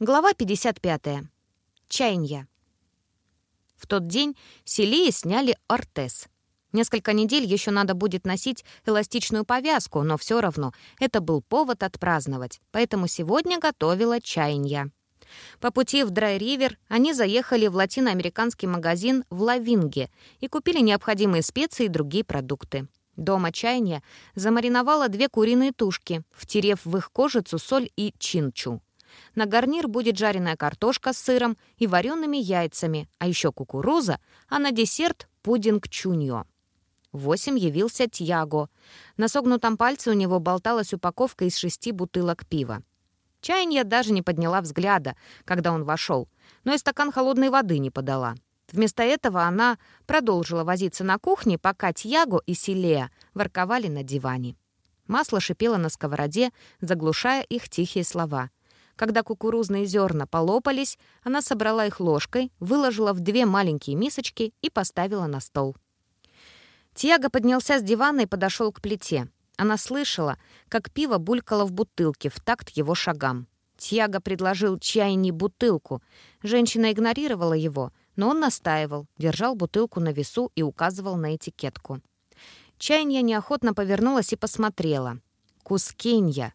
Глава 55. Чайнья. В тот день Селии сняли ортез. Несколько недель еще надо будет носить эластичную повязку, но все равно это был повод отпраздновать, поэтому сегодня готовила чайнья. По пути в Драй-Ривер они заехали в латиноамериканский магазин в Лавинге и купили необходимые специи и другие продукты. Дома чайня замариновала две куриные тушки, втерев в их кожицу соль и чинчу. На гарнир будет жареная картошка с сыром и вареными яйцами, а еще кукуруза, а на десерт — пудинг чуньо. Восемь явился Тьяго. На согнутом пальце у него болталась упаковка из шести бутылок пива. Чаянья даже не подняла взгляда, когда он вошел, но и стакан холодной воды не подала. Вместо этого она продолжила возиться на кухне, пока Тьяго и Силея ворковали на диване. Масло шипело на сковороде, заглушая их тихие слова. Когда кукурузные зерна полопались, она собрала их ложкой, выложила в две маленькие мисочки и поставила на стол. Тиаго поднялся с дивана и подошел к плите. Она слышала, как пиво булькало в бутылке в такт его шагам. Тьяго предложил чайни бутылку. Женщина игнорировала его, но он настаивал, держал бутылку на весу и указывал на этикетку. Чайня неохотно повернулась и посмотрела. «Кускинья».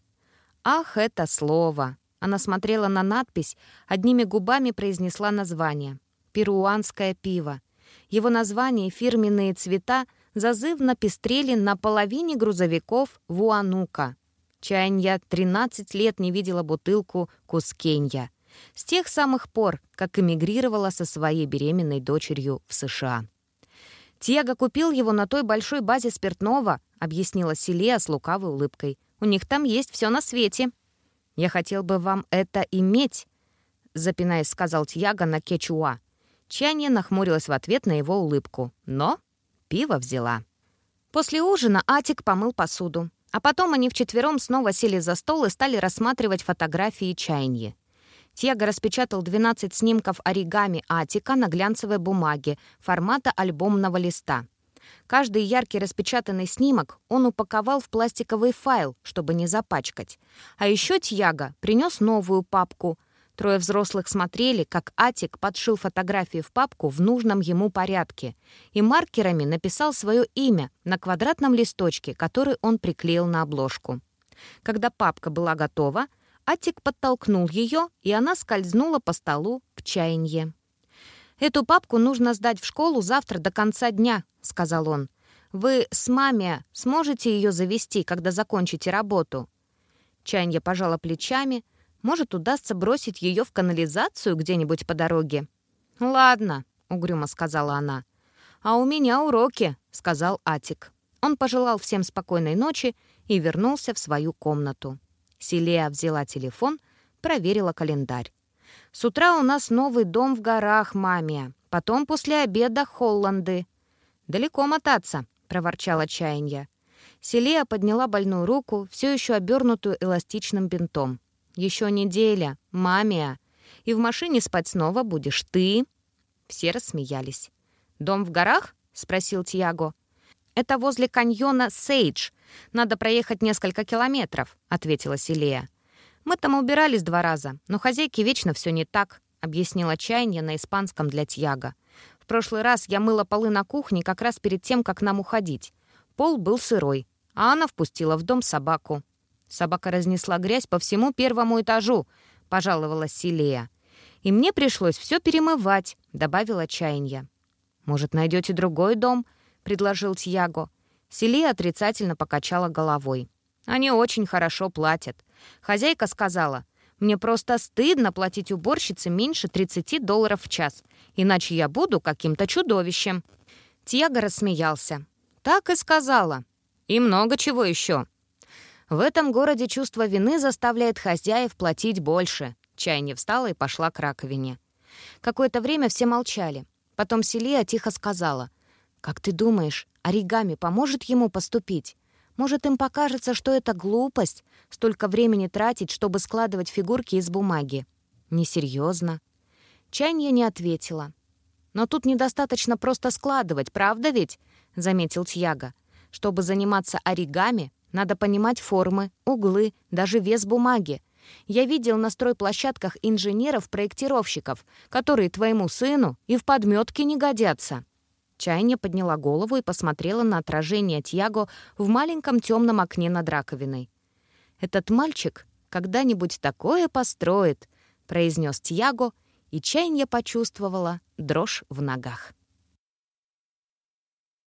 «Ах, это слово!» Она смотрела на надпись, одними губами произнесла название. «Перуанское пиво». Его название и фирменные цвета зазывно пестрели на половине грузовиков Вуанука. Чаянья 13 лет не видела бутылку Кускенья. С тех самых пор, как эмигрировала со своей беременной дочерью в США. «Тьяго купил его на той большой базе спиртного», — объяснила Селия с лукавой улыбкой. «У них там есть все на свете». «Я хотел бы вам это иметь», — запинаясь, сказал Тьяго на кечуа. Чанья нахмурилась в ответ на его улыбку, но пиво взяла. После ужина Атик помыл посуду, а потом они вчетвером снова сели за стол и стали рассматривать фотографии Чайньи. Тьяго распечатал 12 снимков оригами Атика на глянцевой бумаге формата альбомного листа. Каждый яркий распечатанный снимок он упаковал в пластиковый файл, чтобы не запачкать. А еще Тьяго принес новую папку. Трое взрослых смотрели, как Атик подшил фотографии в папку в нужном ему порядке и маркерами написал свое имя на квадратном листочке, который он приклеил на обложку. Когда папка была готова, Атик подтолкнул ее, и она скользнула по столу к чаянье. «Эту папку нужно сдать в школу завтра до конца дня», — сказал он. «Вы с маме сможете ее завести, когда закончите работу?» Чанья пожала плечами. «Может, удастся бросить ее в канализацию где-нибудь по дороге?» «Ладно», — угрюмо сказала она. «А у меня уроки», — сказал Атик. Он пожелал всем спокойной ночи и вернулся в свою комнату. Селия взяла телефон, проверила календарь. С утра у нас новый дом в горах, маме. Потом после обеда Холланды. Далеко мотаться, проворчала чаянья. Селия подняла больную руку, все еще обернутую эластичным бинтом. Еще неделя, мамия. И в машине спать снова будешь ты. Все рассмеялись. «Дом в горах?» — спросил Тьяго. «Это возле каньона Сейдж. Надо проехать несколько километров», — ответила Селия. «Мы там убирались два раза, но хозяйке вечно все не так», — объяснила чаяние на испанском для Тьяга. «В прошлый раз я мыла полы на кухне как раз перед тем, как нам уходить. Пол был сырой, а она впустила в дом собаку. Собака разнесла грязь по всему первому этажу», — пожаловалась Силия. «И мне пришлось все перемывать», — добавила чаянья. «Может, найдете другой дом?» — предложил Тьяго. Селия отрицательно покачала головой. «Они очень хорошо платят. Хозяйка сказала, «Мне просто стыдно платить уборщице меньше 30 долларов в час, иначе я буду каким-то чудовищем». Тьяго рассмеялся. «Так и сказала. И много чего еще». В этом городе чувство вины заставляет хозяев платить больше. Чайни встала и пошла к раковине. Какое-то время все молчали. Потом Селия тихо сказала. «Как ты думаешь, оригами поможет ему поступить? Может, им покажется, что это глупость, столько времени тратить, чтобы складывать фигурки из бумаги. Несерьезно. Чанья не ответила. «Но тут недостаточно просто складывать, правда ведь?» — заметил Тьяга. «Чтобы заниматься оригами, надо понимать формы, углы, даже вес бумаги. Я видел на стройплощадках инженеров-проектировщиков, которые твоему сыну и в подметке не годятся». Чайня подняла голову и посмотрела на отражение Тьяго в маленьком темном окне над раковиной. «Этот мальчик когда-нибудь такое построит», — произнес Тьяго, и Чайня почувствовала дрожь в ногах.